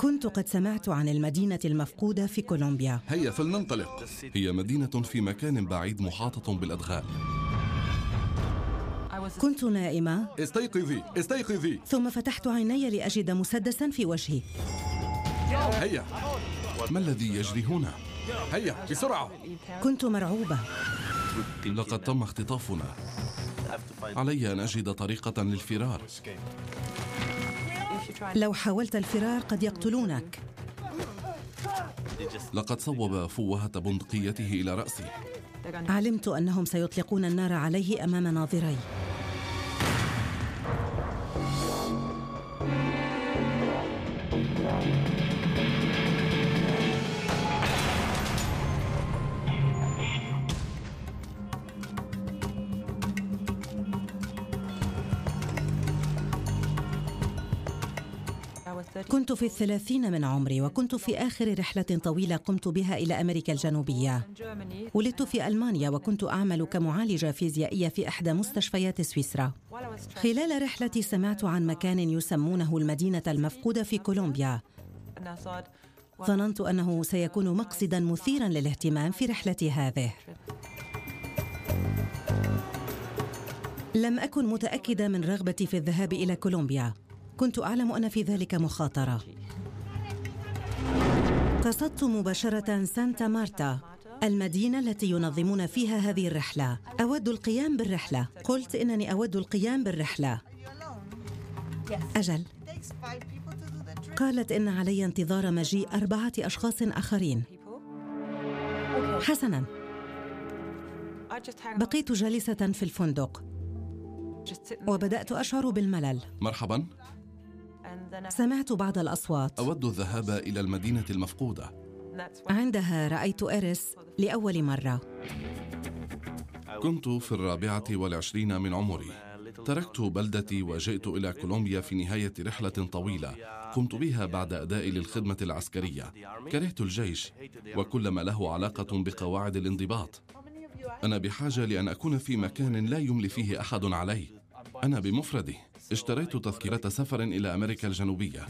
كنت قد سمعت عن المدينة المفقودة في كولومبيا. هيا فلننطلق. هي مدينة في مكان بعيد محاطة بالأدغال. كنت نائمة. استيقظي استيقظي. ثم فتحت عيني لأجد مسدسا في وجهي. هيا. ما الذي يجري هنا؟ هيا بسرعة. كنت مرعوبة. لقد تم اختطافنا. علي أن أجد طريقة للفرار. لو حاولت الفرار قد يقتلونك. لقد صوب فوهة بندقيته إلى رأسي علمت أنهم سيطلقون النار عليه أمام ناظري. كنت في الثلاثين من عمري وكنت في آخر رحلة طويلة قمت بها إلى أمريكا الجنوبية. ولدت في ألمانيا وكنت أعمل كمعالجة فيزيائية في إحدى مستشفيات سويسرا. خلال رحلتي سمعت عن مكان يسمونه المدينة المفقودة في كولومبيا. ظننت أنه سيكون مقصدا مثيرا للاهتمام في رحلتي هذه. لم أكن متأكدة من رغبتي في الذهاب إلى كولومبيا. كنت أعلم أن في ذلك مخاطرة. قصدت مباشرة سانتا مارتا المدينة التي ينظمون فيها هذه الرحلة. أود القيام بالرحلة. قلت إنني أود القيام بالرحلة. أجل. قالت إن علي انتظار مجيء أربعة أشخاص آخرين. حسنا. بقيت جالسة في الفندق. وبدأت أشعر بالملل. مرحبا. سمعت بعض الأصوات. أود الذهاب إلى المدينة المفقودة. عندها رأيت إريس لأول مرة. كنت في الرابعة والعشرين من عمري. تركت بلدتي وجئت إلى كولومبيا في نهاية رحلة طويلة قمت بها بعد أدائي للخدمة العسكرية. كرهت الجيش وكل ما له علاقة بقواعد الانضباط. أنا بحاجة لأن أكون في مكان لا يملي فيه أحد علي. أنا بمفردي. اشتريت تذكرة سفر إلى أمريكا الجنوبية.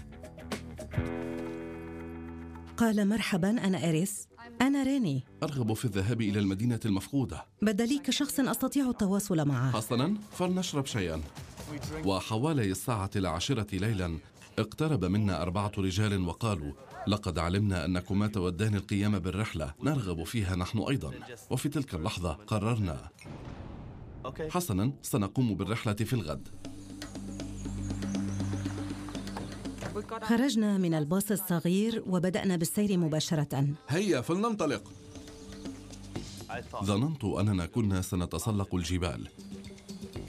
قال مرحبا أنا إريس. أنا ريني. أرغب في الذهاب إلى المدينة المفقودة. بدلي كشخص أستطيع التواصل معه. حسنا فلنشرب شيئا. وحوالي الساعة العاشرة ليلا اقترب منا أربعة رجال وقالوا لقد علمنا أنكما تودان القيام بالرحلة. نرغب فيها نحن أيضا. وفي تلك اللحظة قررنا حسنا سنقوم بالرحلة في الغد. خرجنا من الباص الصغير وبدأنا بالسير مباشرة. هيا فلننطلق. ظننت أننا كنا سنتسلق الجبال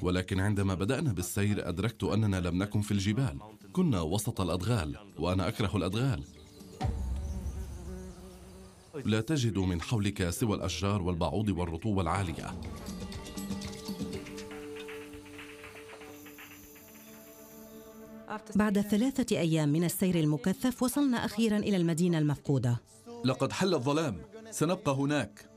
ولكن عندما بدأنا بالسير أدركت أننا لم نكن في الجبال. كنا وسط الأدغال وأنا أكره الأدغال. لا تجد من حولك سوى الأشجار والبعوض والرطوبة العالية. بعد ثلاثة أيام من السير المكثف وصلنا أخيرا إلى المدينة المفقودة. لقد حل الظلام. سنبقى هناك.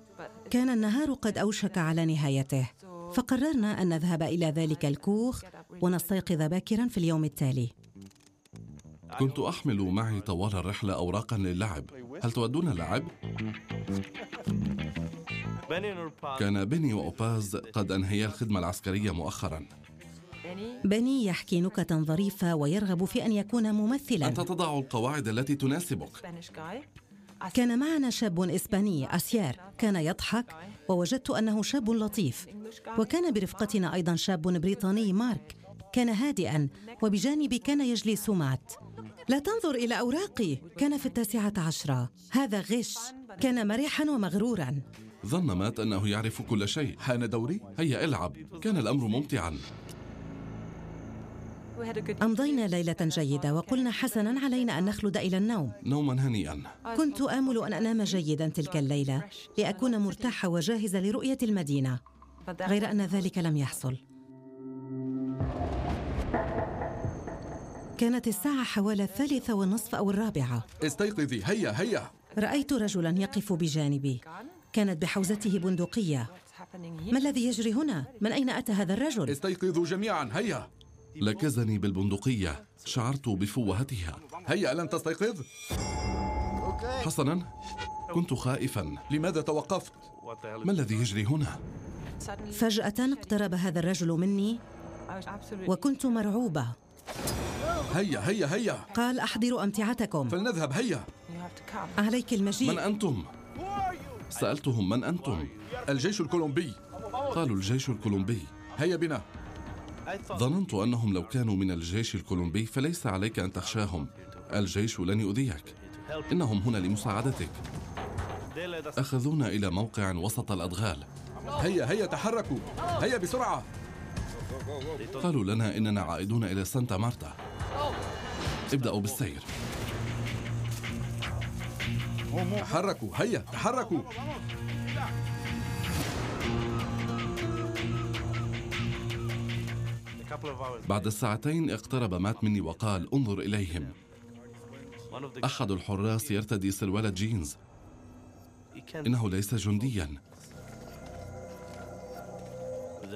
كان النهار قد أوشك على نهايته فقررنا أن نذهب إلى ذلك الكوخ ونستيقظ باكرا في اليوم التالي. كنت أحمل معي طوال الرحلة أوراقا للعب. هل تودون اللعب؟ كان بيني وأوباز قد أنهيا الخدمة العسكرية مؤخرا. بني يحكي نكتا ظريفة ويرغب في أن يكون ممثلا. أنت تضع القواعد التي تناسبك. كان معنا شاب إسباني أسيار. كان يضحك ووجدت أنه شاب لطيف. وكان برفقتنا أيضا شاب بريطاني مارك. كان هادئا وبجانبي كان يجلس مات لا تنظر إلى أوراقي. كان في التاسعة عشرة. هذا غش. كان مرحا ومغرورا. ظن مات أنه يعرف كل شيء. حان دوري؟ هيا العب. كان الأمر ممتعا. أمضينا ليلة جيدة وقلنا حسنا علينا أن نخلد إلى النوم. نوما هنيئا. كنت آمل أن أنام جيدا تلك الليلة لأكون مرتاحة وجاهزة لرؤية المدينة. غير أن ذلك لم يحصل. كانت الساعة حوالي الثالثة والنصف أو الرابعة. استيقظي. هيا هيا. رأيت رجلا يقف بجانبي. كانت بحوزته بندقية. ما الذي يجري هنا؟ من أين أتى هذا الرجل؟ استيقظوا جميعا. هيا. لكزني بالبندقية. شعرت بفوهتها. هيا ألم تستيقظ؟ حسنا. كنت خائفا. لماذا توقفت؟ ما الذي يجري هنا؟ فجأة اقترب هذا الرجل مني وكنت مرعوبة. هيا هيا هيا. قال أحضروا أمتعتكم. فلنذهب. هيا. عليك من المجيء أنتم؟ سألتهم من أنتم؟ الجيش الكولومبي. قالوا الجيش الكولومبي. هيا بنا. ظننت أنهم لو كانوا من الجيش الكولومبي فليس عليك أن تخشاهم. الجيش لن يؤذيك. إنهم هنا لمساعدتك. أخذونا إلى موقع وسط الأدغال. هيا هيا تحركوا. هيا بسرعة. قالوا لنا إننا عائدون إلى سانتا مارتا. ابدأوا بالسير. تحركوا. هيا تحركوا. بعد ساعتين اقترب مات مني وقال انظر إليهم. أحد الحراس يرتدي سروال جينز. إنه ليس جنديا.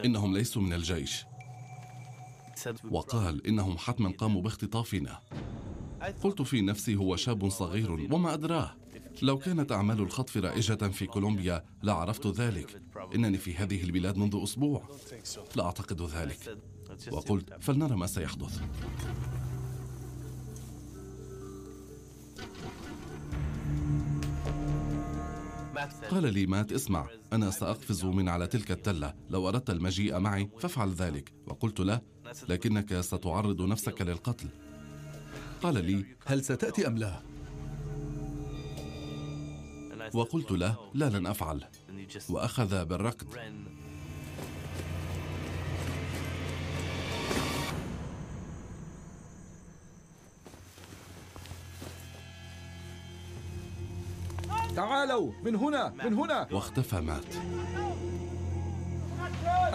إنهم ليسوا من الجيش. وقال إنهم حتما قاموا باختطافنا. قلت في نفسي هو شاب صغير وما أدراه. لو كانت أعمال الخطف رائجة في كولومبيا لعرفت ذلك. إنني في هذه البلاد منذ أسبوع. لا أعتقد ذلك. وقلت فلنرى ما سيحدث. قال لي مات اسمع أنا سأقفز من على تلك التلة. لو أردت المجيء معي فافعل ذلك. وقلت له لكنك ستعرض نفسك للقتل. قال لي هل ستأتي أم لا؟ وقلت له لا لن أفعل. وأخذ بالركض. تعالوا من هنا من هنا. واختفى مات.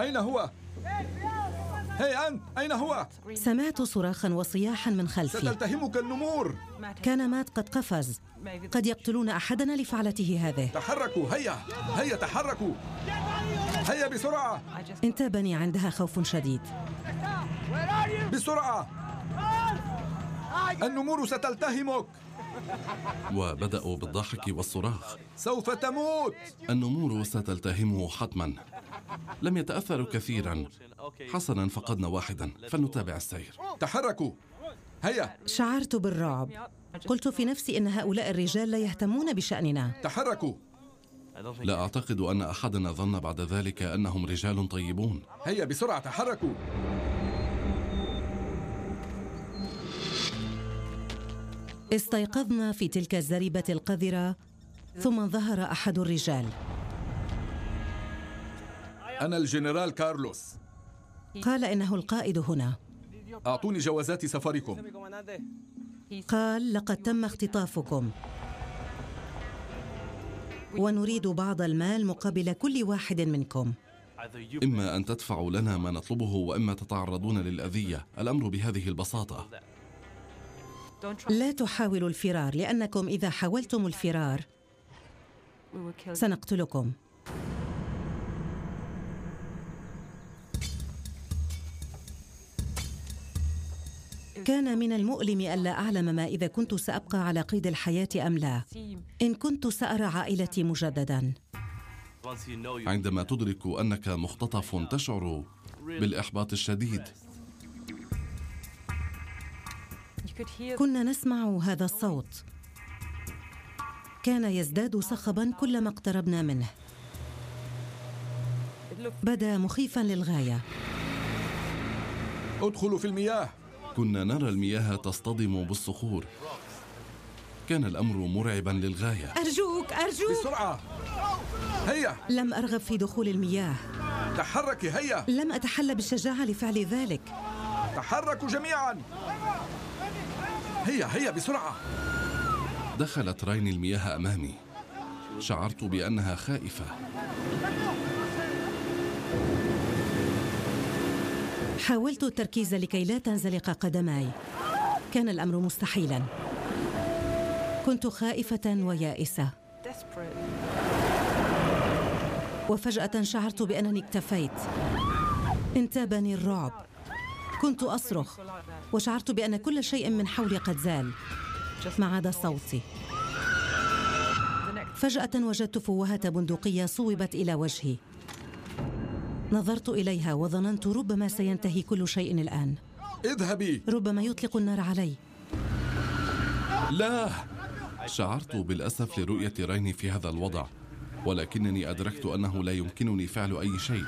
أين هو؟ هي أنت أين هو؟ سمعت صراخا وصياحا من خلفي. ستلتهمك النمور. كان مات قد قفز. قد يقتلون أحدنا لفعلته هذه. تحركوا هيا هيا تحركوا. هيا بسرعة. انتابني عندها خوف شديد. بسرعة. النمور ستلتهمك. وبدأوا بالضحك والصراخ. سوف تموت! النمور ستلتهمه حتما لم يتأثروا كثيرا. حسنا فقدنا واحدا. فلنتابع السير. تحركوا! هيا! شعرت بالرعب. قلت في نفسي إن هؤلاء الرجال لا يهتمون بشأننا. تحركوا! لا أعتقد أن أحدنا ظن بعد ذلك أنهم رجال طيبون. هيا بسرعة تحركوا! استيقظنا في تلك الزريبة القذرة ثم ظهر أحد الرجال. أنا الجنرال كارلوس. قال إنه القائد هنا. أعطوني جوازات سفركم. قال لقد تم اختطافكم. ونريد بعض المال مقابل كل واحد منكم. إما أن تدفعوا لنا ما نطلبه وإما تتعرضون للأذية. الأمر بهذه البساطة. لا تحاولوا الفرار لأنكم إذا حاولتم الفرار سنقتلكم. كان من المؤلم ألا أعلم ما إذا كنت سأبقى على قيد الحياة أم لا. إن كنت سأرى عائلتي مجددا. عندما تدرك أنك مختطف تشعر بالإحباط الشديد. كنا نسمع هذا الصوت. كان يزداد صخبا كلما اقتربنا منه. بدا مخيفا للغاية. ادخلوا في المياه. كنا نرى المياه تصطدم بالصخور. كان الأمر مرعبا للغاية. أرجوك أرجوك. بسرعة. هيا. لم أرغب في دخول المياه. تحركي هيا. لم أتحلى بالشجاعة لفعل ذلك. تحركوا جميعا. هيا هيا بسرعة. دخلت راين المياه أمامي. شعرت بأنها خائفة. حاولت التركيز لكي لا تنزلق قدماي. كان الأمر مستحيلا. كنت خائفة ويائسة. وفجأة شعرت بأنني اكتفيت. انتابني الرعب. كنت أصرخ وشعرت بأن كل شيء من حولي قد زال ما عدا صوتي. فجأة وجدت فوهة بندقية صوبت إلى وجهي. نظرت إليها وظننت ربما سينتهي كل شيء الآن. اذهبي. ربما يطلق النار علي. لا. شعرت بالأسف لرؤية ريني في هذا الوضع ولكنني أدركت أنه لا يمكنني فعل أي شيء.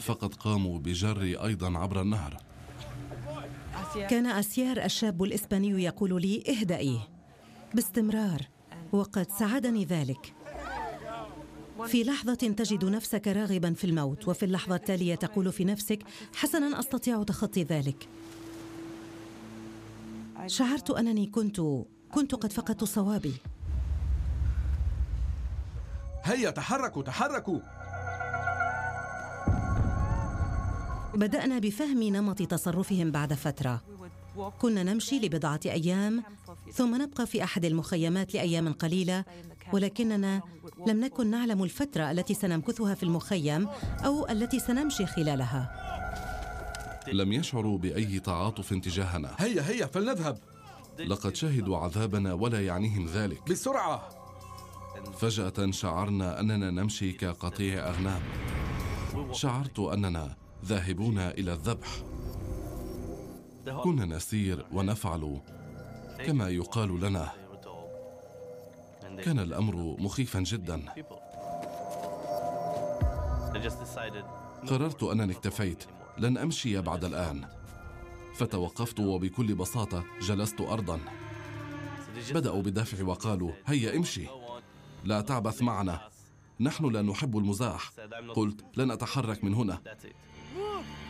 فقد قاموا بجري أيضا عبر النهر. كان أسيار الشاب الإسباني يقول لي اهدئي باستمرار وقد ساعدني ذلك. في لحظة تجد نفسك راغبا في الموت وفي اللحظة التالية تقول في نفسك حسنا أستطيع تخطي ذلك. شعرت أنني كنت كنت قد فقدت صوابي. هيا تحركوا تحركوا! بدأنا بفهم نمط تصرفهم بعد فترة. كنا نمشي لبضعة أيام ثم نبقى في أحد المخيمات لأيام قليلة ولكننا لم نكن نعلم الفترة التي سنمكثها في المخيم أو التي سنمشي خلالها. لم يشعروا بأي تعاطف تجاهنا. هيا هيا فلنذهب. لقد شهدوا عذابنا ولا يعنيهم ذلك. بسرعة. فجأة شعرنا أننا نمشي كقطيع أغنام. شعرت أننا ذاهبون إلى الذبح. كنا نسير ونفعل كما يقال لنا. كان الأمر مخيفا جدا. قررت أنني اكتفيت. لن أمشي بعد الآن. فتوقفت وبكل بساطة جلست أرضا. بدأوا بالدفع وقالوا هيا امشي. لا تعبث معنا. نحن لا نحب المزاح. قلت لن أتحرك من هنا.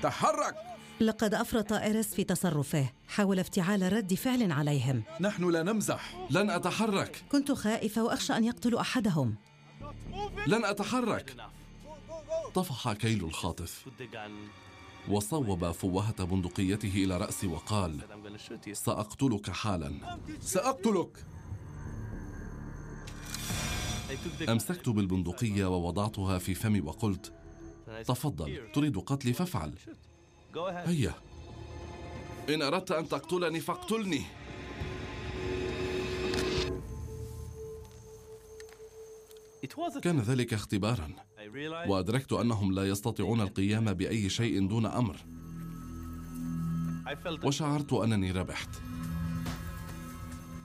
تحرك. لقد أفرط إيرس في تصرفه حاول افتعال رد فعل عليهم. نحن لا نمزح. لن أتحرك. كنت خائفة وأخشى أن يقتلوا أحدهم. لن أتحرك. طفح كيل الخاطف. وصوب فوهة بندقيته إلى رأسي وقال سأقتلك حالا. سأقتلك. أمسكت بالبندقية ووضعتها في فمي وقلت تفضل تريد قتلي فافعل. هيا. إن أردت أن تقتلني فاقتلني. كان ذلك اختبارا. وأدركت أنهم لا يستطيعون القيام بأي شيء دون أمر. وشعرت أنني ربحت.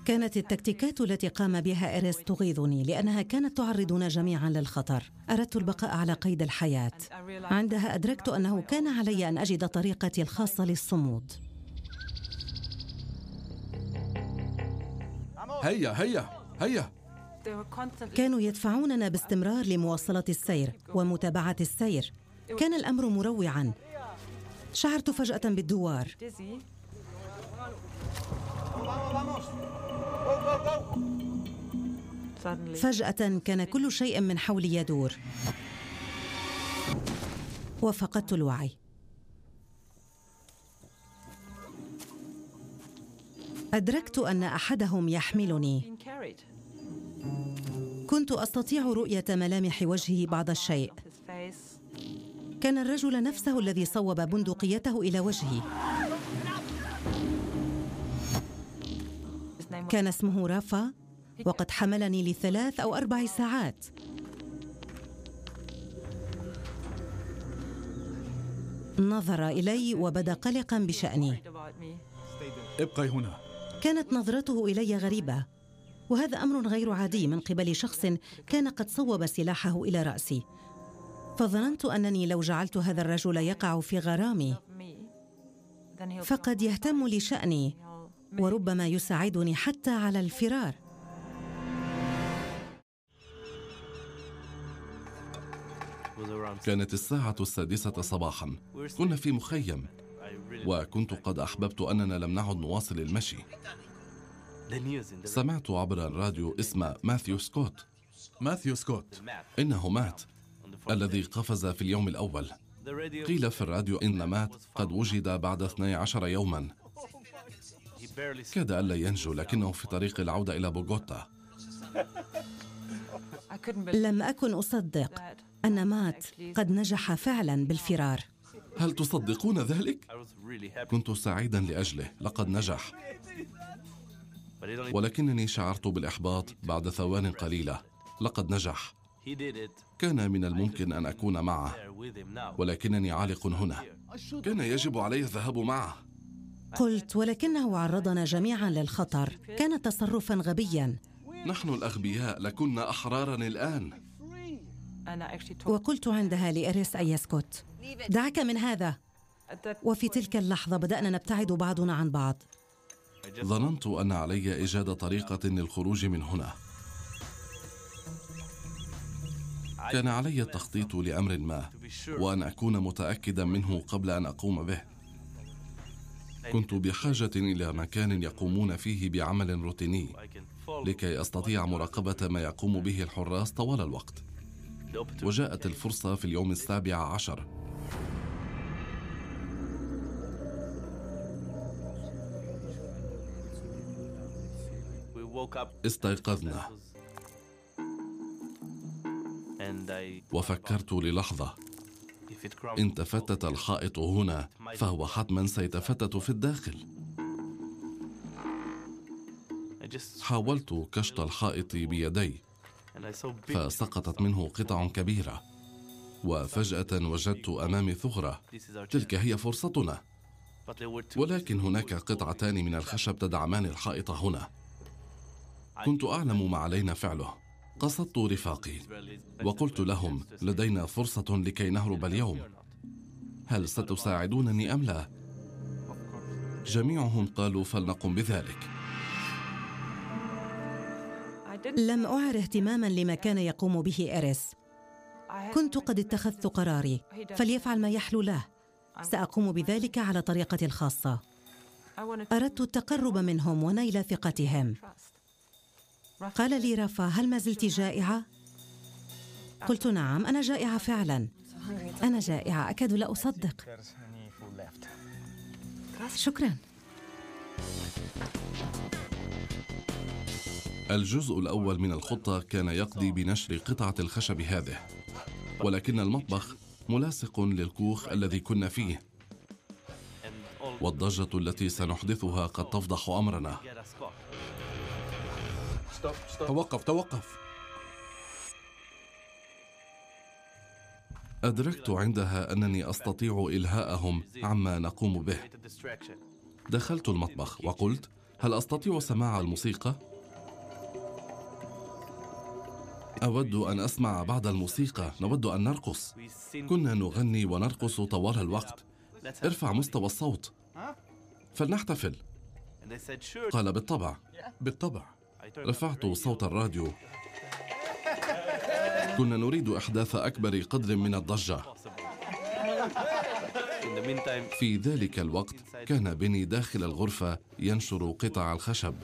كانت التكتيكات التي قام بها إيريس تغيظني لأنها كانت تعرضنا جميعا للخطر. أردت البقاء على قيد الحياة. عندها أدركت أنه كان علي أن أجد طريقتي الخاصة للصمود. هيا هيا هيا. كانوا يدفعوننا باستمرار لمواصلة السير ومتابعة السير. كان الأمر مروعا. شعرت فجأة بالدوار. فجأة كان كل شيء من حولي يدور. وفقدت الوعي. أدركت أن أحدهم يحملني. كنت أستطيع رؤية ملامح وجهه بعض الشيء. كان الرجل نفسه الذي صوب بندقيته إلى وجهي. كان اسمه رافا وقد حملني لثلاث أو أربع ساعات. نظر إلي وبدأ قلقا بشأني. ابقي هنا. كانت نظرته إلي غريبة وهذا أمر غير عادي من قبل شخص كان قد صوب سلاحه إلى رأسي. فظننت أنني لو جعلت هذا الرجل يقع في غرامي فقد يهتم لشأني. وربما يساعدني حتى على الفرار. كانت الساعة السادسة صباحا. كنا في مخيم. وكنت قد أحببت أننا لم نعد نواصل المشي. سمعت عبر الراديو اسم ماثيو سكوت. ماثيو سكوت. إنه مات الذي قفز في اليوم الأول. قيل في الراديو إن مات قد وجد بعد 12 يوما. كاد ألا ينجو لكنه في طريق العودة إلى بوغوتا. لم أكن أصدق أن مات قد نجح فعلا بالفرار. هل تصدقون ذلك؟ كنت سعيدا لأجله لقد نجح. ولكنني شعرت بالإحباط بعد ثوان قليلة لقد نجح. كان من الممكن أن أكون معه ولكنني عالق هنا. كان يجب علي الذهاب معه. قلت ولكنه عرضنا جميعا للخطر. كان تصرفا غبيا. نحن الأغبياء لكنا أحرارا الآن. وقلت عندها لإريس أن يسكت. دعك من هذا. وفي تلك اللحظة بدأنا نبتعد بعضنا عن بعض. ظننت أن علي إيجاد طريقة للخروج من هنا. كان علي التخطيط لأمر ما وأن أكون متأكدا منه قبل أن أقوم به. كنت بحاجة إلى مكان يقومون فيه بعمل روتيني لكي أستطيع مراقبة ما يقوم به الحراس طوال الوقت. وجاءت الفرصة في اليوم السابع عشر. استيقظنا. وفكرت للحظة. إن تفتت الحائط هنا فهو حتما سيتفتت في الداخل. حاولت كشط الحائط بيدي فسقطت منه قطع كبيرة وفجأة وجدت أمامي ثغرة. تلك هي فرصتنا. ولكن هناك قطعتان من الخشب تدعمان الحائط هنا. كنت أعلم ما علينا فعله. قصدت رفاقي وقلت لهم لدينا فرصة لكي نهرب اليوم. هل ستساعدونني أم لا؟ جميعهم قالوا فلنقم بذلك. لم أعر اهتماما لما كان يقوم به إريس كنت قد اتخذت قراري فليفعل ما يحلو له. سأقوم بذلك على طريقتي الخاصة. أردت التقرب منهم ونيل ثقتهم. قال لي رافا هل ما زلت جائعة؟ قلت نعم أنا جائعة فعلا. أنا جائعة أكاد لا أصدق. شكرا. الجزء الأول من الخطة كان يقضي بنشر قطعة الخشب هذه ولكن المطبخ ملاصق للكوخ الذي كنا فيه والضجة التي سنحدثها قد تفضح أمرنا. توقف توقف. أدركت عندها أنني أستطيع إلهاءهم عما نقوم به. دخلت المطبخ وقلت هل أستطيع سماع الموسيقى؟ أود أن أسمع بعض الموسيقى. نود أن نرقص. كنا نغني ونرقص طوال الوقت. ارفع مستوى الصوت. فلنحتفل. قال بالطبع. بالطبع. رفعت صوت الراديو. كنا نريد إحداث أكبر قدر من الضجة. في ذلك الوقت كان بني داخل الغرفة ينشر قطع الخشب.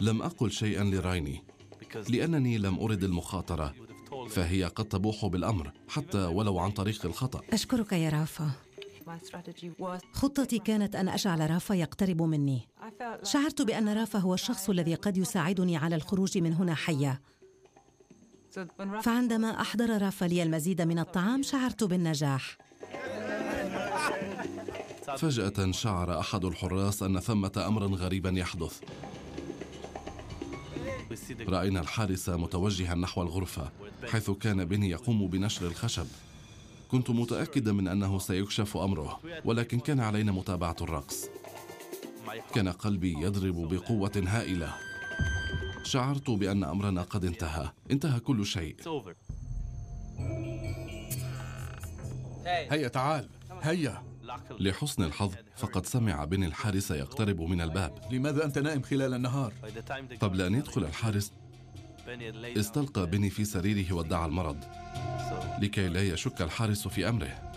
لم أقل شيئا لرايني لأنني لم أرد المخاطرة فهي قد تبوح بالأمر حتى ولو عن طريق الخطأ. أشكرك يا رافا. خطتي كانت أن أجعل رافا يقترب مني. شعرت بأن رافا هو الشخص الذي قد يساعدني على الخروج من هنا حية. فعندما أحضر رافا لي المزيد من الطعام شعرت بالنجاح. فجأة شعر أحد الحراس أن ثمة أمر غريبا يحدث. رأينا الحارس متوجها نحو الغرفة حيث كان بني يقوم بنشر الخشب. كنت متأكدا من أنه سيكشف أمره ولكن كان علينا متابعة الرقص. كان قلبي يضرب بقوة هائلة. شعرت بأن أمرنا قد انتهى. انتهى كل شيء. هيا تعال. هيا. لحسن الحظ فقد سمع بني الحارس يقترب من الباب. لماذا أنت نائم خلال النهار؟ قبل أن يدخل الحارس استلقى بني في سريره وادعى المرض. لكي لا يشك الحارس في أمره.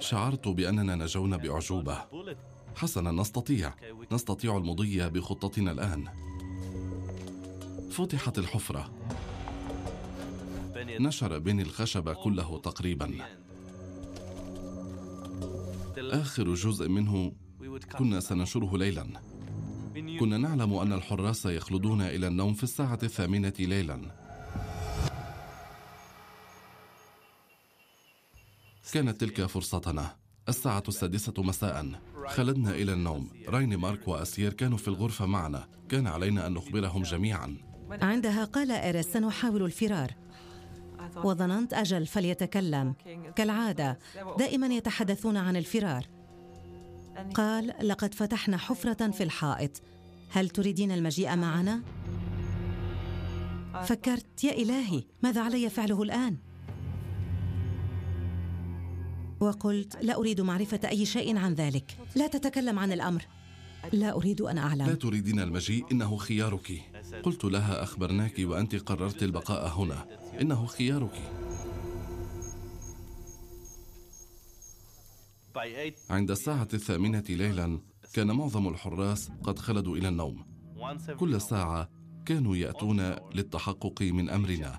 شعرت بأننا نجونا بأعجوبة. حسنا نستطيع. نستطيع المضي بخطتنا الآن. فتحت الحفرة. نشر بني الخشب كله تقريبا. آخر جزء منه كنا سننشره ليلا. كنا نعلم أن الحراس يخلدون إلى النوم في الساعة الثامنة ليلا. كانت تلك فرصتنا. الساعة السادسة مساء. خلدنا إلى النوم. رايني مارك وأسير كانوا في الغرفة معنا. كان علينا أن نخبرهم جميعا. عندها قال إيريس سنحاول الفرار. وظننت أجل فليتكلم. كالعادة دائما يتحدثون عن الفرار. قال لقد فتحنا حفرة في الحائط. هل تريدين المجيء معنا؟ فكرت يا إلهي ماذا علي فعله الآن؟ وقلت لا أريد معرفة أي شيء عن ذلك. لا تتكلم عن الأمر. لا أريد أن أعلم. لا تريدين المجيء إنه خيارك. قلت لها أخبرناك وأنت قررت البقاء هنا. إنه خيارك. عند الساعة الثامنة ليلا كان معظم الحراس قد خلدوا إلى النوم. كل ساعة كانوا يأتون للتحقق من أمرنا.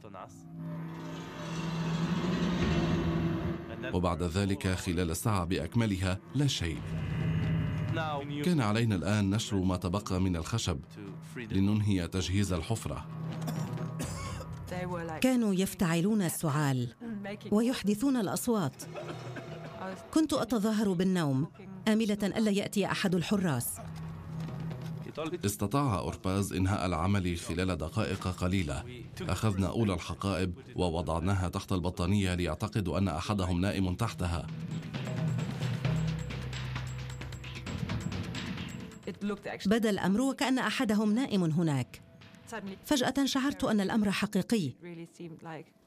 وبعد ذلك خلال ساعة بأكملها لا شيء. كان علينا الآن نشر ما تبقى من الخشب لننهي تجهيز الحفرة. كانوا يفتعلون السعال ويحدثون الأصوات. كنت أتظاهر بالنوم آملة ألا يأتي أحد الحراس. استطاع أورباز إنهاء العمل خلال دقائق قليلة. أخذنا أولى الحقائب ووضعناها تحت البطانية ليعتقدوا أن أحدهم نائم تحتها. بدأ الأمر وكأن أحدهم نائم هناك. فجأة شعرت أن الأمر حقيقي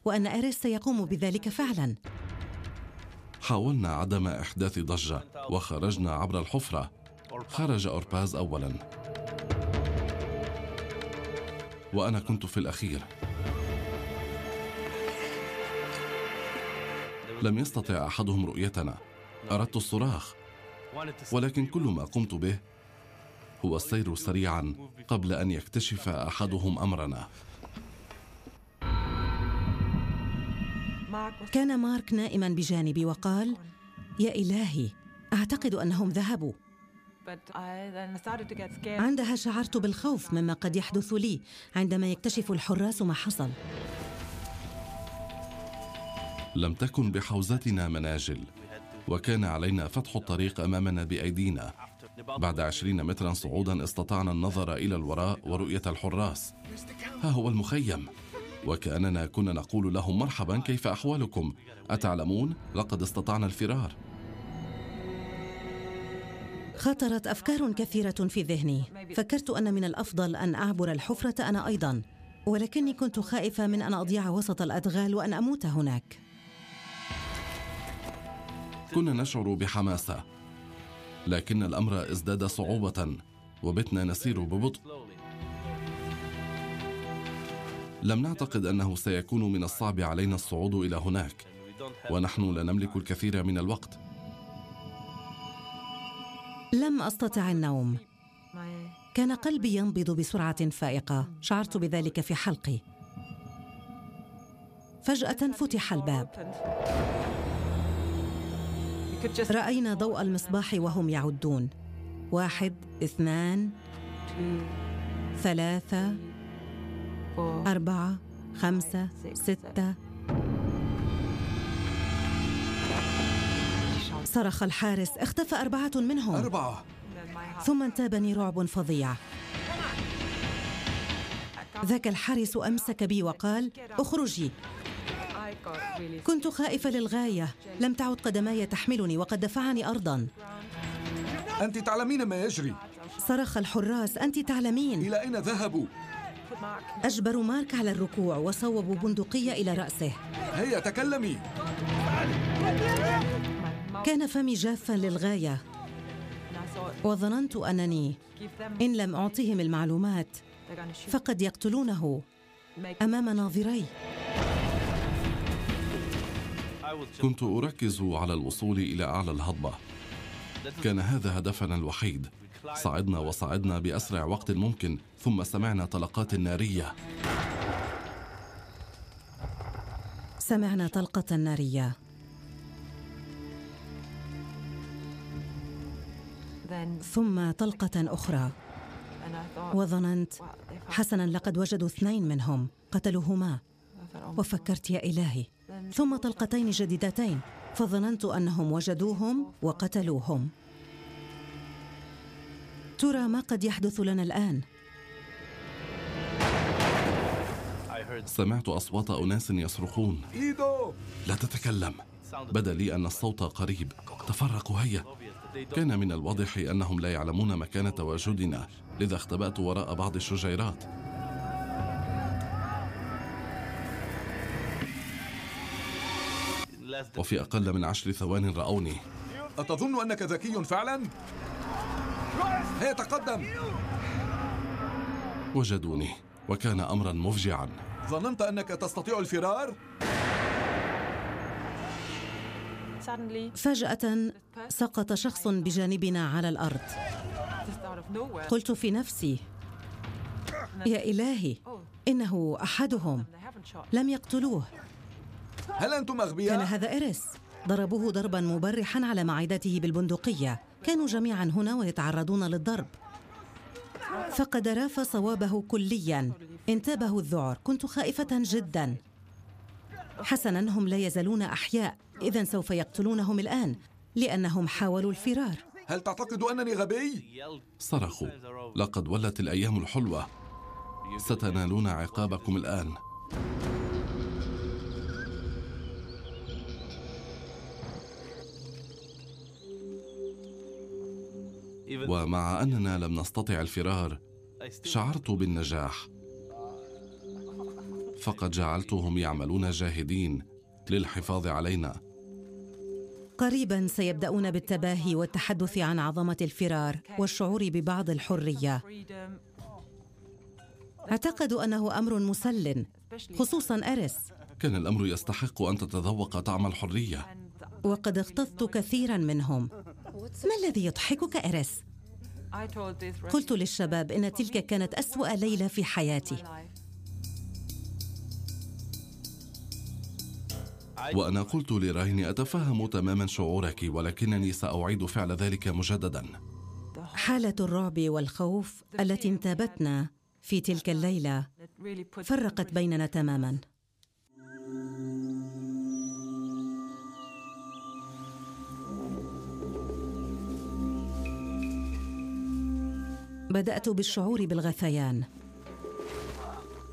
وأن إيريس سيقوم بذلك فعلا. حاولنا عدم إحداث ضجة وخرجنا عبر الحفرة. خرج أورباز أولا. وأنا كنت في الأخير. لم يستطع أحدهم رؤيتنا. أردت الصراخ. ولكن كل ما قمت به هو السير سريعا قبل أن يكتشف أحدهم أمرنا. كان مارك نائما بجانبي وقال يا إلهي أعتقد أنهم ذهبوا. عندها شعرت بالخوف مما قد يحدث لي عندما يكتشف الحراس ما حصل. لم تكن بحوزتنا مناجل وكان علينا فتح الطريق أمامنا بأيدينا. بعد عشرين مترا صعودا استطعنا النظر إلى الوراء ورؤية الحراس. ها هو المخيم. وكأننا كنا نقول لهم مرحبا كيف أحوالكم؟ أتعلمون؟ لقد استطعنا الفرار. خطرت أفكار كثيرة في ذهني. فكرت أن من الأفضل أن أعبر الحفرة أنا أيضا. ولكني كنت خائفة من أن أضيع وسط الأدغال وأن أموت هناك. كنا نشعر بحماسة. لكن الأمر ازداد صعوبة وبتنا نسير ببطء. لم نعتقد أنه سيكون من الصعب علينا الصعود إلى هناك. ونحن لا نملك الكثير من الوقت. لم أستطع النوم. كان قلبي ينبض بسرعة فائقة. شعرت بذلك في حلقي. فجأة فتح الباب. رأينا ضوء المصباح وهم يعدون. واحد اثنان ثلاثة أربعة خمسة ستة صرخ الحارس. اختفى أربعة منهم. أربعة. ثم انتابني رعب فظيع. ذاك الحارس أمسك بي وقال أخرجي. كنت خائفة للغاية. لم تعد قدماي تحملني وقد دفعني أرضا. أنت تعلمين ما يجري. صرخ الحراس أنت تعلمين. إلى أين ذهبوا؟ أجبروا مارك على الركوع وصوبوا بندقية إلى رأسه. هيا تكلمي. كان فمي جافا للغاية. وظننت أنني إن لم أعطيهم المعلومات فقد يقتلونه أمام ناظري. كنت أركز على الوصول إلى أعلى الهضبة. كان هذا هدفنا الوحيد. صعدنا وصعدنا بأسرع وقت ممكن ثم سمعنا طلقات نارية. سمعنا طلقة نارية. ثم طلقة أخرى. وظننت حسنا لقد وجدوا اثنين منهم قتلوهما. وفكرت يا إلهي. ثم طلقتين جديدتين فظننت أنهم وجدوهم وقتلوهم. ترى ما قد يحدث لنا الآن. سمعت أصوات أناس يصرخون. لا تتكلم. بدا لي أن الصوت قريب. تفرقوا هيا. كان من الواضح أنهم لا يعلمون مكان تواجدنا لذا اختبأت وراء بعض الشجيرات وفي أقل من عشر ثوان رأوني أتظن أنك ذكي فعلا؟ هيا تقدم وجدوني وكان أمرا مفجعا ظننت أنك تستطيع الفرار؟ فجأة سقط شخص بجانبنا على الأرض. قلت في نفسي يا إلهي إنه أحدهم. لم يقتلوه. هل أنتم كان أغبياء؟ هذا إرس ضربوه ضربا مبرحا على معدته بالبندقية. كانوا جميعا هنا ويتعرضون للضرب. فقد راف صوابه كليا. انتابه الذعر. كنت خائفة جدا. حسنا هم لا يزالون أحياء. إذا سوف يقتلونهم الآن لأنهم حاولوا الفرار. هل تعتقد أنني غبي؟ صرخوا. لقد ولت الأيام الحلوة. ستنالون عقابكم الآن. ومع أننا لم نستطع الفرار شعرت بالنجاح. فقد جعلتهم يعملون جاهدين للحفاظ علينا. قريبا سيبدأون بالتباهي والتحدث عن عظمة الفرار والشعور ببعض الحرية. اعتقدوا أنه أمر مسل خصوصا أرس كان الأمر يستحق أن تتذوق طعم الحرية. وقد اغتظت كثيرا منهم. ما الذي يضحكك أرس؟ قلت للشباب إن تلك كانت أسوأ ليلة في حياتي. وأنا قلت لراهن أتفهم تماما شعورك ولكنني سأعيد فعل ذلك مجددا. حالة الرعب والخوف التي انتابتنا في تلك الليلة فرقت بيننا تماما. بدأت بالشعور بالغثيان.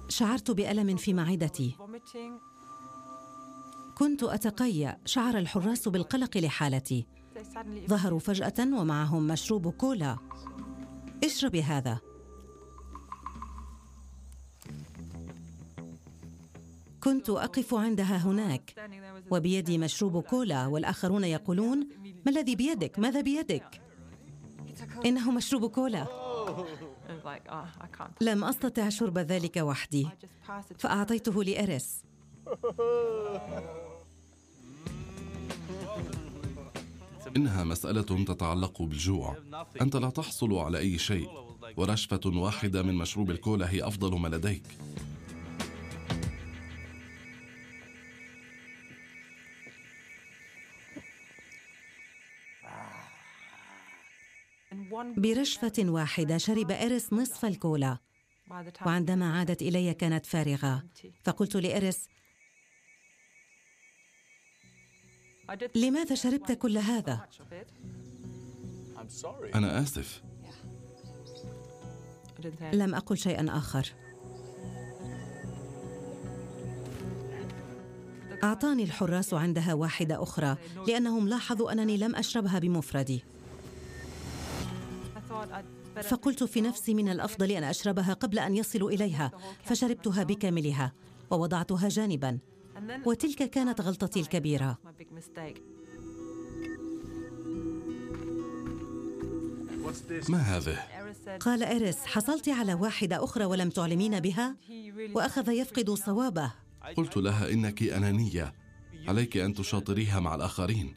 شعرت بألم في معدتي. كنت أتقيأ شعر الحراس بالقلق لحالتي. ظهروا فجأة ومعهم مشروب كولا. اشربي هذا. كنت أقف عندها هناك. وبيدي مشروب كولا والآخرون يقولون ما الذي بيدك؟ ماذا بيدك؟ إنه مشروب كولا. لم أستطع شرب ذلك وحدي. فأعطيته لإرس إنها مسألة تتعلق بالجوع. أنت لا تحصل على أي شيء ورشفة واحدة من مشروب الكولا هي أفضل ما لديك. برشفة واحدة شرب إرس نصف الكولا. وعندما عادت إلي كانت فارغة. فقلت لإرس لماذا شربت كل هذا؟ أنا آسف. لم أقل شيئا آخر. أعطاني الحراس عندها واحدة أخرى لأنهم لاحظوا أنني لم أشربها بمفردي. فقلت في نفسي من الأفضل أن أشربها قبل أن يصلوا إليها فشربتها بكاملها ووضعتها جانبا. وتلك كانت غلطتي الكبيرة. ما هذه؟ قال اريس حصلت على واحدة أخرى ولم تعلمين بها؟ وأخذ يفقد صوابه. قلت لها إنك أنانية. عليك أن تشاطريها مع الآخرين.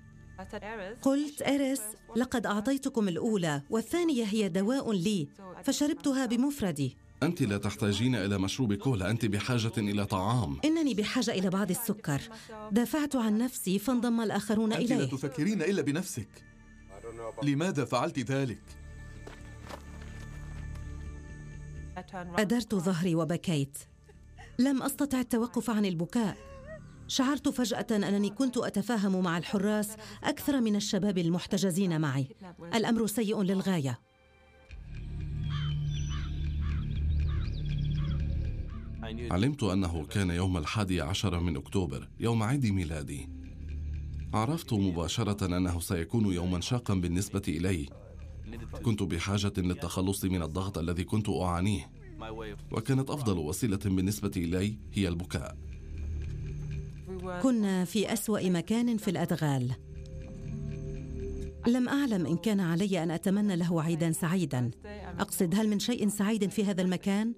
قلت اريس لقد أعطيتكم الأولى والثانية هي دواء لي فشربتها بمفردي. أنت لا تحتاجين إلى مشروب كولا أنت بحاجة إلى طعام. إنني بحاجة إلى بعض السكر. دافعت عن نفسي فانضم الآخرون أنت لا اليه تفكرين إلا بنفسك. لماذا فعلت ذلك؟ أدرت ظهري وبكيت. لم أستطع التوقف عن البكاء. شعرت فجأة أنني كنت أتفاهم مع الحراس أكثر من الشباب المحتجزين معي. الأمر سيء للغاية. علمت أنه كان يوم الحادي عشر من أكتوبر يوم عيد ميلادي. عرفت مباشرة أنه سيكون يوما شاقا بالنسبة إلي. كنت بحاجة للتخلص من الضغط الذي كنت أعانيه. وكانت أفضل وسيلة بالنسبة إلي هي البكاء. كنا في أسوأ مكان في الأدغال. لم أعلم إن كان علي أن أتمنى له عيدا سعيدا. أقصد هل من شيء سعيد في هذا المكان؟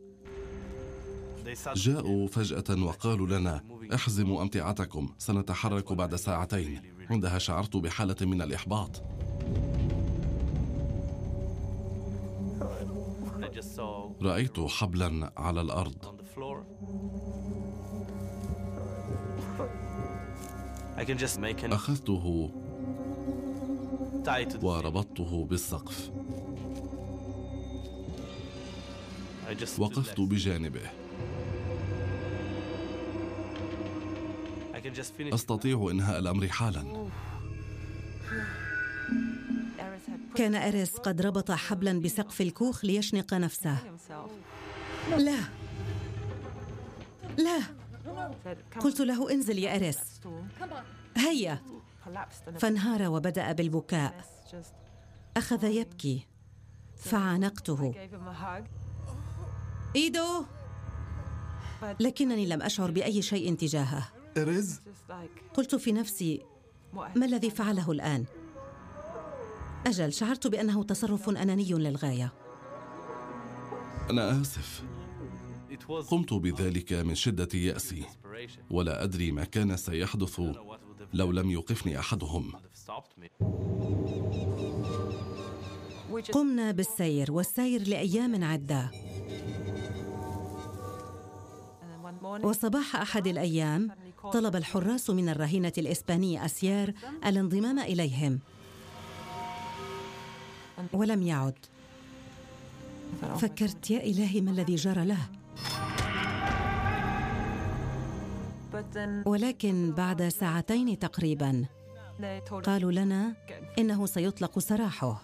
جاءوا فجأة وقالوا لنا احزموا أمتعتكم سنتحرك بعد ساعتين. عندها شعرت بحالة من الإحباط. رأيت حبلا على الأرض. أخذته وربطته بالسقف. وقفت بجانبه. أستطيع إنهاء الأمر حالا. كان أريس قد ربط حبلا بسقف الكوخ ليشنق نفسه. لا. لا. قلت له انزل يا أريس. هيا. فانهار وبدأ بالبكاء. أخذ يبكي. فعانقته. إيدو. لكنني لم أشعر بأي شيء تجاهه. قلت في نفسي ما الذي فعله الآن؟ أجل شعرت بأنه تصرف أناني للغاية. أنا آسف. قمت بذلك من شدة يأسي ولا أدري ما كان سيحدث لو لم يوقفني أحدهم. قمنا بالسير والسير لأيام عدة. وصباح أحد الأيام طلب الحراس من الرهينة الإسباني أسيار الانضمام إليهم. ولم يعد. فكرت يا إلهي ما الذي جرى له؟ ولكن بعد ساعتين تقريبا قالوا لنا إنه سيطلق سراحه.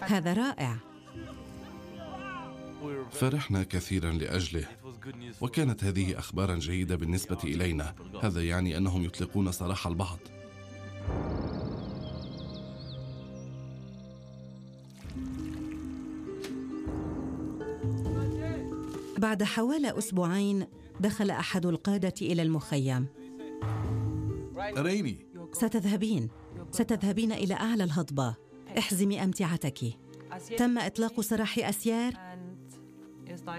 هذا رائع. فرحنا كثيرا لأجله. وكانت هذه أخبارا جيدة بالنسبة إلينا. هذا يعني أنهم يطلقون سراح البعض. بعد حوالي أسبوعين دخل أحد القادة إلى المخيم. ريني ستذهبين. ستذهبين إلى أعلى الهضبة. احزمي أمتعتك. تم إطلاق سراح أسيار.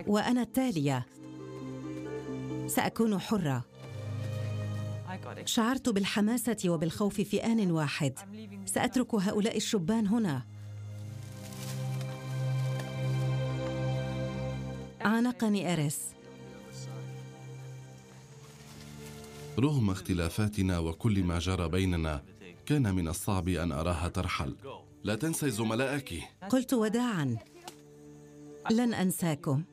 وأنا التالية. سأكون حرة. شعرت بالحماسة وبالخوف في آن واحد. سأترك هؤلاء الشبان هنا. عانقني أريس. رغم اختلافاتنا وكل ما جرى بيننا كان من الصعب أن أراها ترحل. لا تنسي زملائك. قلت وداعا. لن أنساكم.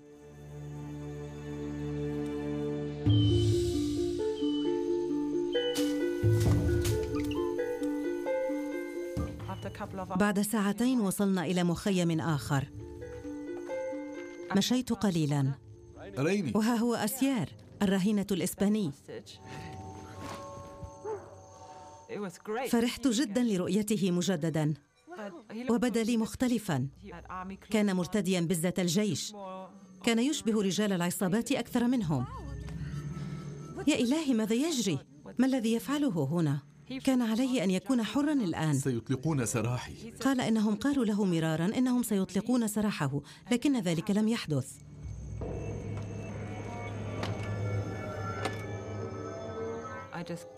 بعد ساعتين وصلنا إلى مخيم آخر. مشيت قليلا. ريني. وها هو أسيار الرهينة الإسباني. فرحت جدا لرؤيته مجددا. وبدا لي مختلفا. كان مرتديا بزة الجيش. كان يشبه رجال العصابات أكثر منهم. يا إلهي ماذا يجري؟ ما الذي يفعله هنا؟ كان عليه أن يكون حرا الآن. سيطلقون سراحي. قال إنهم قالوا له مرارا إنهم سيطلقون سراحه لكن ذلك لم يحدث.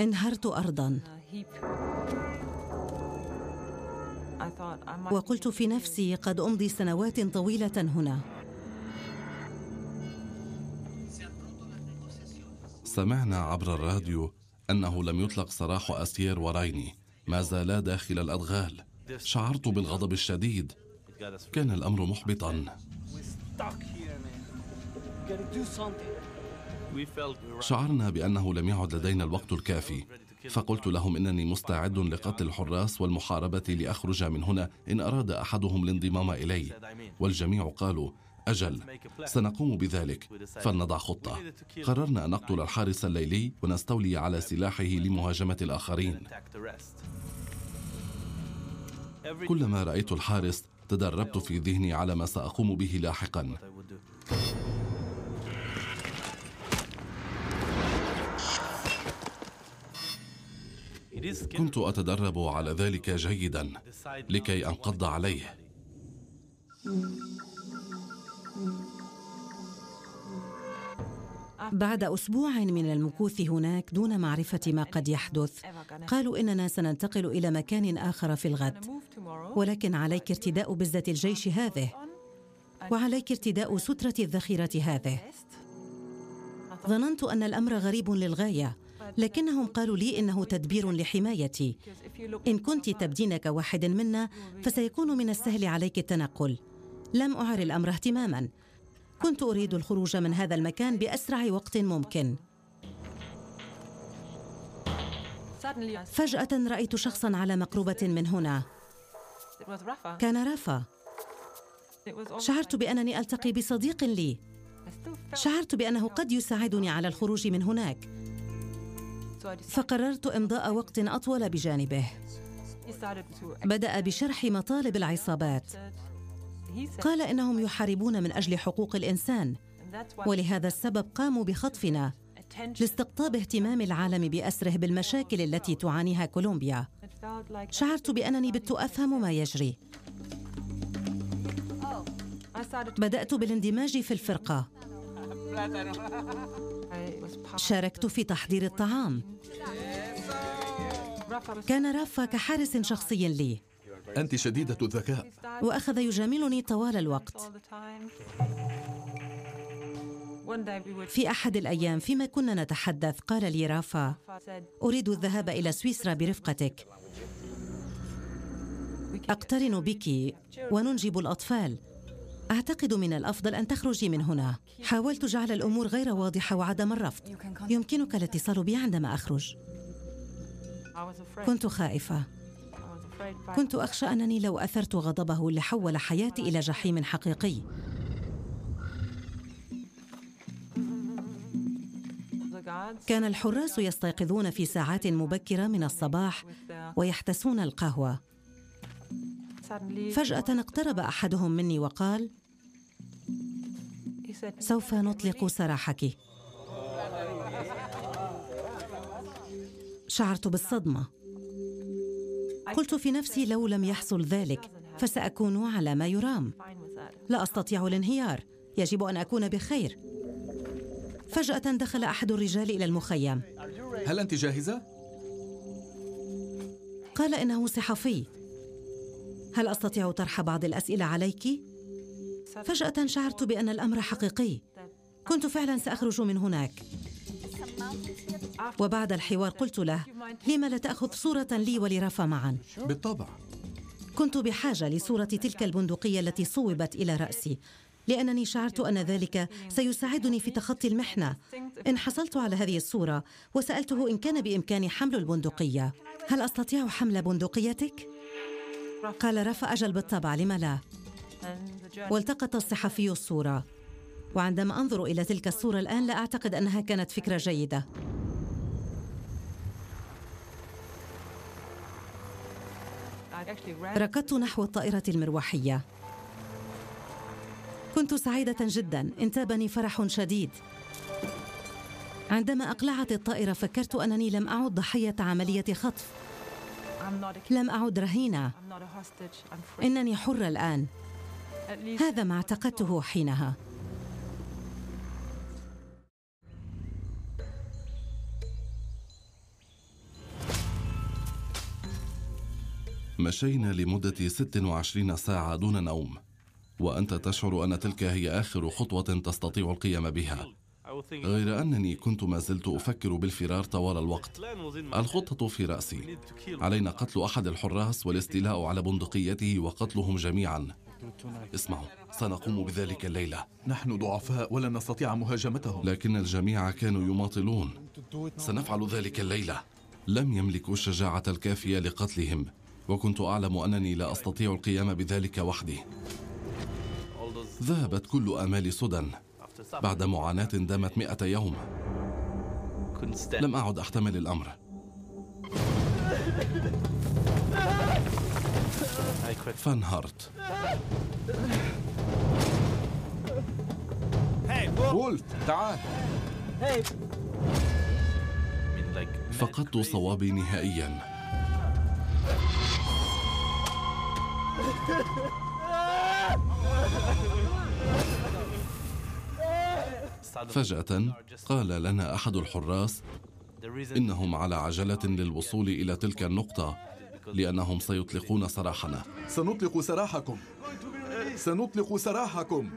انهرت أرضا. وقلت في نفسي قد أمضي سنوات طويلة هنا. سمعنا عبر الراديو أنه لم يطلق سراح أسير وريني ما زالا داخل الأدغال. شعرت بالغضب الشديد. كان الأمر محبطا. شعرنا بأنه لم يعد لدينا الوقت الكافي فقلت لهم إنني مستعد لقتل الحراس والمحاربة لأخرج من هنا إن أراد أحدهم الانضمام إلي. والجميع قالوا أجل. سنقوم بذلك. فلنضع خطة. قررنا أن نقتل الحارس الليلي ونستولي على سلاحه لمهاجمة الآخرين. كلما رأيت الحارس تدربت في ذهني على ما سأقوم به لاحقا. كنت أتدرب على ذلك جيدا لكي أنقض عليه. بعد أسبوع من المكوث هناك دون معرفة ما قد يحدث قالوا إننا سننتقل إلى مكان آخر في الغد. ولكن عليك ارتداء بزة الجيش هذه وعليك ارتداء سترة الذخيرة هذه. ظننت أن الأمر غريب للغاية لكنهم قالوا لي إنه تدبير لحمايتي. إن كنت تبدين كواحد منا فسيكون من السهل عليك التنقل. لم أعر الأمر اهتماما. كنت أريد الخروج من هذا المكان بأسرع وقت ممكن. فجأة رأيت شخصا على مقربة من هنا. كان رافا. شعرت بأنني ألتقي بصديق لي. شعرت بأنه قد يساعدني على الخروج من هناك. فقررت إمضاء وقت أطول بجانبه. بدأ بشرح مطالب العصابات. قال إنهم يحاربون من أجل حقوق الإنسان. ولهذا السبب قاموا بخطفنا لاستقطاب اهتمام العالم بأسره بالمشاكل التي تعانيها كولومبيا. شعرت بأنني بت أفهم ما يجري. بدأت بالاندماج في الفرقة. شاركت في تحضير الطعام. كان رافا كحارس شخصي لي. أنت شديدة الذكاء. وأخذ يجاملني طوال الوقت. في أحد الأيام فيما كنا نتحدث قال لي رافا أريد الذهاب إلى سويسرا برفقتك. أقترن بك وننجب الأطفال. أعتقد من الأفضل أن تخرجي من هنا. حاولت جعل الأمور غير واضحة وعدم الرفض. يمكنك الاتصال بي عندما أخرج. كنت خائفة. كنت أخشى أنني لو أثرت غضبه لحول حياتي إلى جحيم حقيقي. كان الحراس يستيقظون في ساعات مبكرة من الصباح ويحتسون القهوة. فجأة اقترب أحدهم مني وقال سوف نطلق سراحك. شعرت بالصدمة. قلت في نفسي لو لم يحصل ذلك فسأكون على ما يرام. لا أستطيع الانهيار. يجب أن أكون بخير. فجأة دخل أحد الرجال إلى المخيم. هل أنت جاهزة؟ قال إنه صحفي. هل أستطيع طرح بعض الأسئلة عليك؟ فجأة شعرت بأن الأمر حقيقي. كنت فعلا سأخرج من هناك. وبعد الحوار قلت له لم لا تأخذ صورة لي ولرفا معا؟ بالطبع. كنت بحاجة لصورة تلك البندقية التي صوبت إلى رأسي لأنني شعرت أن ذلك سيساعدني في تخطي المحنة. إن حصلت على هذه الصورة وسألته إن كان بإمكاني حمل البندقية هل أستطيع حمل بندقيتك؟ قال رفا أجل بالطبع لم لا. والتقط الصحفي الصورة. وعندما أنظر إلى تلك الصورة الآن لا أعتقد أنها كانت فكرة جيدة. ركضت نحو الطائرة المروحية. كنت سعيدة جدا. انتابني فرح شديد. عندما أقلعت الطائرة فكرت أنني لم أعد ضحية عملية خطف. لم أعد رهينة. إنني حرة الآن. هذا ما اعتقدته حينها. مشينا لمدة 26 ساعة دون نوم وأنت تشعر أن تلك هي آخر خطوة تستطيع القيام بها. غير أنني كنت ما زلت أفكر بالفرار طوال الوقت. الخطة في رأسي. علينا قتل أحد الحراس والاستيلاء على بندقيته وقتلهم جميعا. اسمعوا سنقوم بذلك الليلة. نحن ضعفاء ولن نستطيع مهاجمتهم. لكن الجميع كانوا يماطلون. سنفعل ذلك الليلة. لم يملكوا الشجاعة الكافية لقتلهم. وكنت أعلم أنني لا أستطيع القيام بذلك وحدي. ذهبت كل آمال سدى بعد معاناة دامت مئة يوم. لم أعد أحتمل الأمر. فانهارت وولف تعال. فقدت صوابي نهائيا. فجأة قال لنا أحد الحراس إنهم على عجلة للوصول إلى تلك النقطة لأنهم سيطلقون سراحنا. سنطلق سراحكم. سنطلق سراحكم.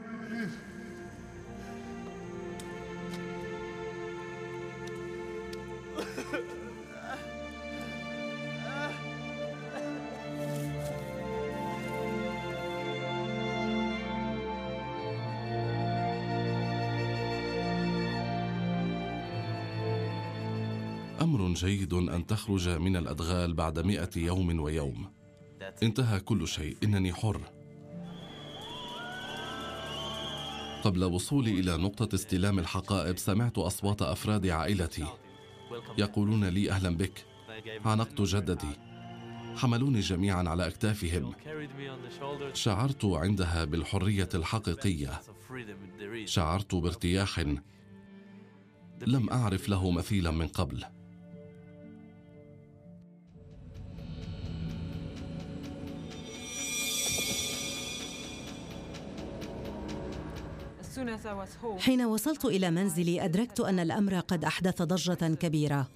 جيد أن تخرج من الأدغال بعد مئة يوم ويوم. انتهى كل شيء. إنني حر. قبل وصولي إلى نقطة استلام الحقائب سمعت أصوات أفراد عائلتي. يقولون لي أهلا بك. عانقت جدتي. حملوني جميعا على أكتافهم. شعرت عندها بالحرية الحقيقية. شعرت بارتياح. لم أعرف له مثيلا من قبل. حين وصلت إلى منزلي أدركت أن الأمر قد أحدث ضجة كبيرة.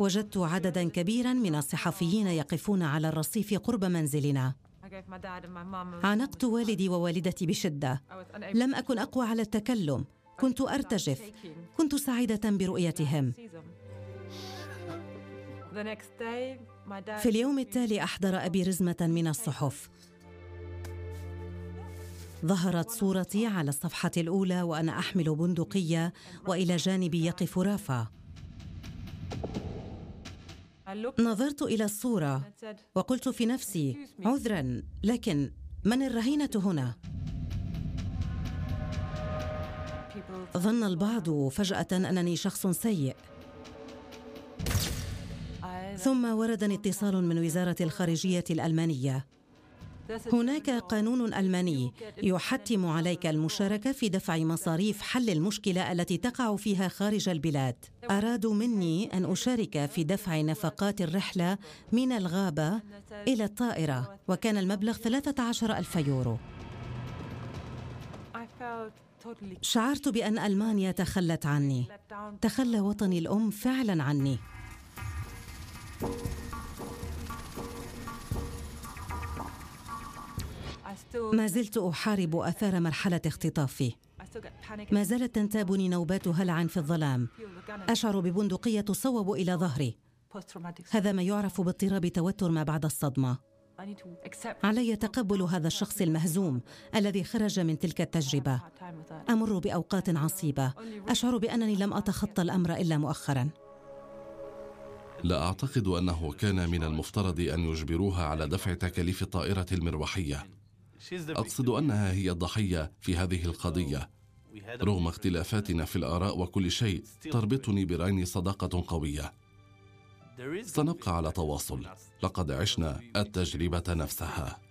وجدت عددا كبيرا من الصحفيين يقفون على الرصيف قرب منزلنا. عانقت والدي ووالدتي بشدة. لم أكن أقوى على التكلم. كنت أرتجف. كنت سعيدة برؤيتهم. في اليوم التالي أحضر أبي رزمة من الصحف. ظهرت صورتي على الصفحة الأولى وأنا أحمل بندقية وإلى جانبي يقف رافا. نظرت إلى الصورة وقلت في نفسي عذرا لكن من الرهينة هنا؟ ظن البعض فجأة أنني شخص سيء. ثم وردني اتصال من وزارة الخارجية الألمانية. هناك قانون ألماني يحتم عليك المشاركة في دفع مصاريف حل المشكلة التي تقع فيها خارج البلاد. أرادوا مني أن أشارك في دفع نفقات الرحلة من الغابة إلى الطائرة وكان المبلغ 13 ألف يورو. شعرت بأن ألمانيا تخلت عني. تخلى وطني الأم فعلا عني. ما زلت أحارب أثار مرحلة اختطافي. ما زالت تنتابني نوبات هلع في الظلام. أشعر ببندقية تصوب إلى ظهري. هذا ما يعرف باضطراب توتر ما بعد الصدمة. علي تقبل هذا الشخص المهزوم الذي خرج من تلك التجربة. أمر بأوقات عصيبة. أشعر بأنني لم أتخطى الأمر إلا مؤخرا. لا أعتقد أنه كان من المفترض أن يجبروها على دفع تكاليف الطائرة المروحية. أقصد أنها هي الضحية في هذه القضية. رغم اختلافاتنا في الآراء وكل شيء تربطني براين صداقة قوية. سنبقى على تواصل. لقد عشنا التجربة نفسها.